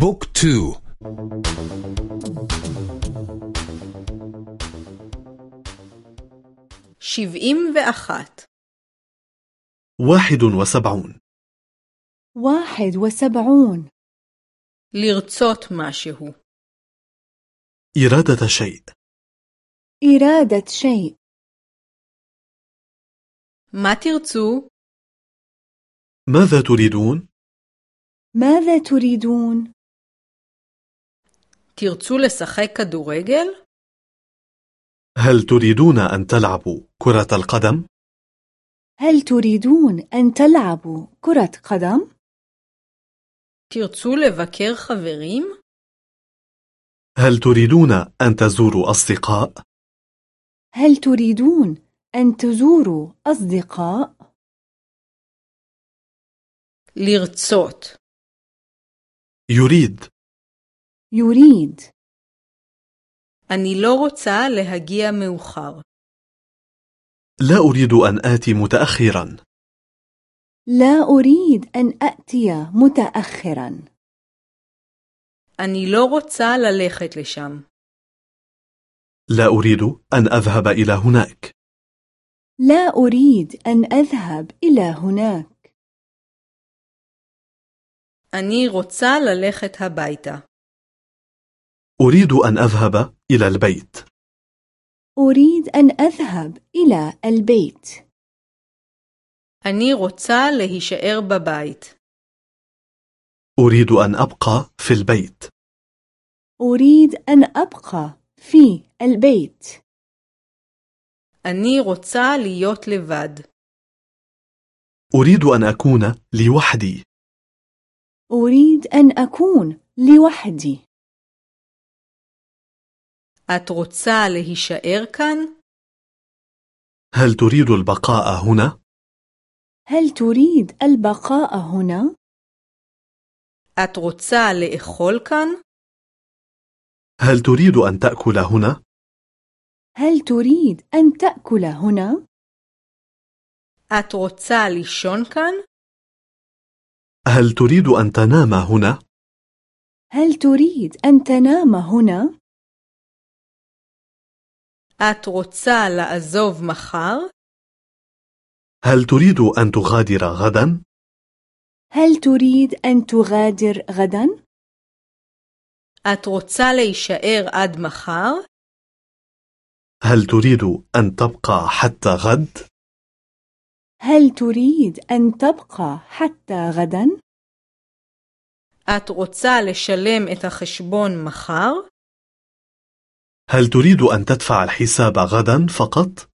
بوك تو. شبئم وأخات واحد وسبعون. واحد وسبعون. لغتصوت ماشه إرادة شيء. إرادة شيء. ما تغتصو؟ ماذا تريدون؟ ماذا تريدون؟ תרצו לשחק כדורגל? هل تريدون أن تلعبوا كرة القدم؟ هل تريدون أن تلعبوا كرة قدم؟ ترצו לבקר חברים؟ هل تريدون أن تزوروا أصدقاء؟ هل تريدون أن تزوروا أصدقاء؟ لرצות يريد يريد אני לא רוצה להגיע מאוחר. لا أريد أن آتي متأخرا لا أريد أن أأتي متأخرا אני לא רוצה ללכת לשם. لا أريد أن أذهب إلى هناك لا أريد أن أذهب إلى هناك אני רוצה ללכת הביתה. أريد أن أذهب إلى البيت أريد أن أذهب إلى البيت אני רוצה להישאר בבית. أريد أن أبقى في البيت أريد أن أبقى في البيت אני רוצה להיות לבד. أريد أن أكون لوحدي أريد أن أكون لوحدي את רוצה להישאר כאן? هل تريد البقاء هنا؟ هل تريد البقاء هنا؟ את רוצה לאכול כאן? هل تريد أن تأكل هنا؟ هل تريد أن تأكل هنا؟ את רוצה לישון כאן? هل تريد أن تنام هنا؟ هل تريد أن تنام هنا؟ את רוצה לעזוב מחר? هل تريد أن تغادر غدا؟ هل تريد أن تغادر غدا؟ את רוצה להישאר עד מחר? هل تريد أن تبقى حتى غد؟ هل تريد أن تبقى حتى غدا؟ את רוצה לשלם את החשבון מחר? هل تريد أن תדפע الحساب غدا فقط؟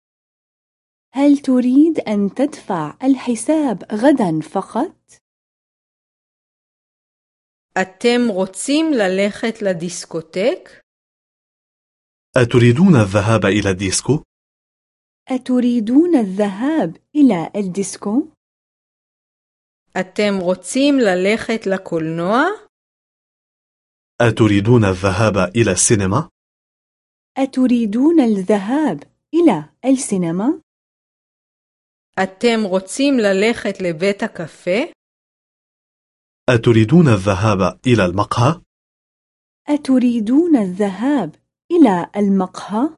هل تريد أن تدفع الحساب غدا فقط؟ אתם רוצים ללכת לדיסקוטק? أتريدون الذهاب إلى الديسكو؟ أتريدون الذهاب إلى الديسكو؟ אתם רוצים ללכת לקולנוע? أتريدون الذهاب إلى السينما؟ أتريدون الذهاب إلى السينما؟ אתם רוצים ללכת לבית הקפה? أتريدون الذهاب إلى المقهى؟ أتريدون الذهاب إلى المقهى؟